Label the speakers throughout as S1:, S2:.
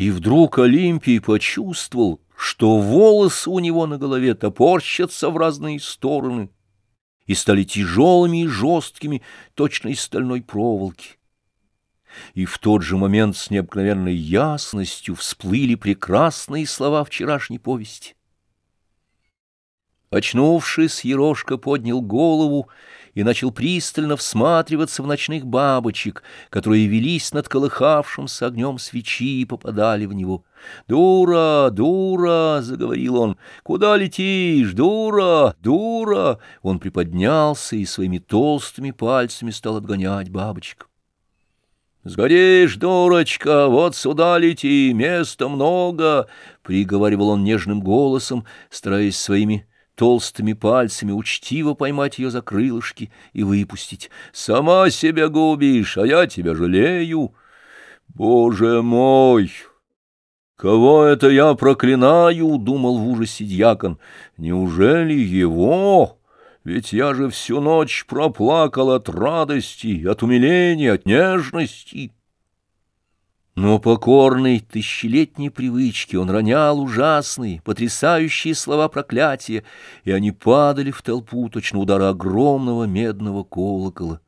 S1: И вдруг Олимпий почувствовал, что волосы у него на голове топорщатся в разные стороны и стали тяжелыми и жесткими, точно из стальной проволоки. И в тот же момент с необыкновенной ясностью всплыли прекрасные слова вчерашней повести. Очнувшись, Ерошка поднял голову и начал пристально всматриваться в ночных бабочек, которые велись над колыхавшимся огнем свечи и попадали в него. «Дура, дура!» — заговорил он. «Куда летишь? Дура, дура!» Он приподнялся и своими толстыми пальцами стал отгонять бабочек. «Сгоришь, дурочка, вот сюда лети, места много!» — приговаривал он нежным голосом, стараясь своими толстыми пальцами учтиво поймать ее за крылышки и выпустить. «Сама себя губишь, а я тебя жалею!» «Боже мой! Кого это я проклинаю?» — думал в ужасе дьякон. «Неужели его?» Ведь я же всю ночь проплакал от радости, от умиления, от нежности. Но покорной тысячелетней привычке он ронял ужасные, потрясающие слова проклятия, и они падали в толпу точно удара огромного медного колокола.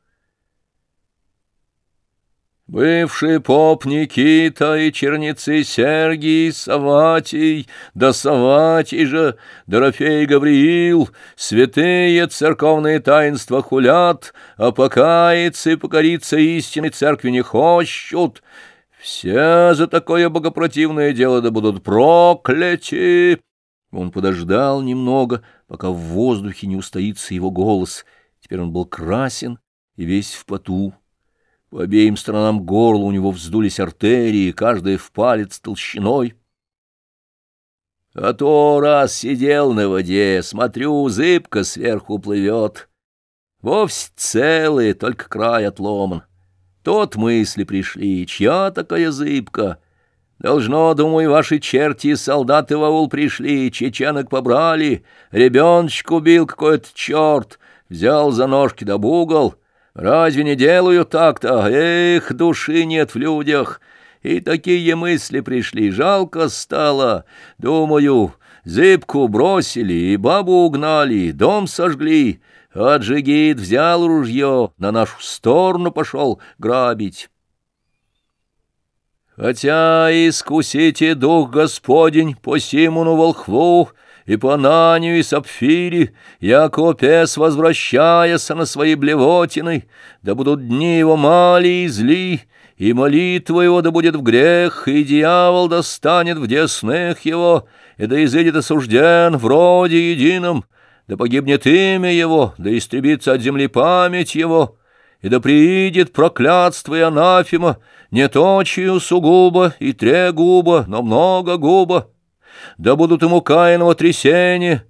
S1: Бывший поп Никита и черницы Сергий, Саватий, да Саватий же, Дорофей Гавриил, святые церковные таинства хулят, а покаяться и покориться истинной церкви не хочут. Все за такое богопротивное дело да будут прокляти. Он подождал немного, пока в воздухе не устоится его голос. Теперь он был красен и весь в поту. По обеим сторонам горла у него вздулись артерии, каждая в палец толщиной. А то раз сидел на воде, смотрю, зыбка сверху плывет. Вовсе целый, только край отломан. Тот мысли пришли, чья такая зыбка? Должно, думаю, ваши черти и солдаты в аул пришли, чеченок побрали, ребеночек убил какой-то черт, взял за ножки да бугол — Разве не делаю так-то? Эх, души нет в людях. И такие мысли пришли, жалко стало. Думаю, зыбку бросили и бабу угнали, дом сожгли. А джигит взял ружье, на нашу сторону пошел грабить. Хотя искусите дух Господень по Симону волхву, и по Ананию и Сапфире, яко пес, возвращаяся на свои блевотины, да будут дни его мали и зли, и молитва его да будет в грех, и дьявол достанет в десных его, и да изыдет осужден в роде едином, да погибнет имя его, да истребится от земли память его, и да приидет проклятство и анафема, не точию сугубо и трегубо, но много губа, да будут ему Каиново трясение,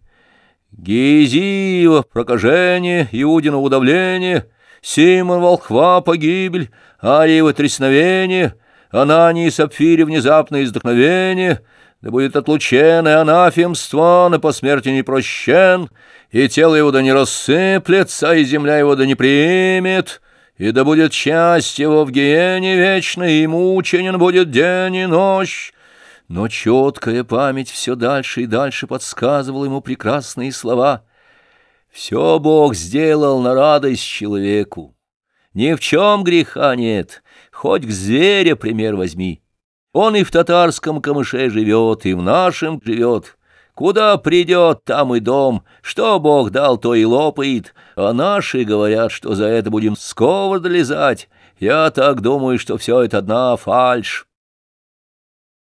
S1: Гезиева прокажение, Иудина удавление, Симон волхва погибель, Ариева трясновение, Анании Сапфире внезапное издохновение, да будет отлучен и анафемство, на по смерти не прощен, и тело его да не рассыплется, и земля его да не примет, и да будет часть его в гиене вечной, и мученен будет день и ночь, но четкая память все дальше и дальше подсказывала ему прекрасные слова. «Все Бог сделал на радость человеку. Ни в чем греха нет, хоть к зверя пример возьми. Он и в татарском камыше живет, и в нашем живет». Куда придет, там и дом, что Бог дал, то и лопает, а наши говорят, что за это будем сковороды лизать. Я так думаю, что все это одна фальшь.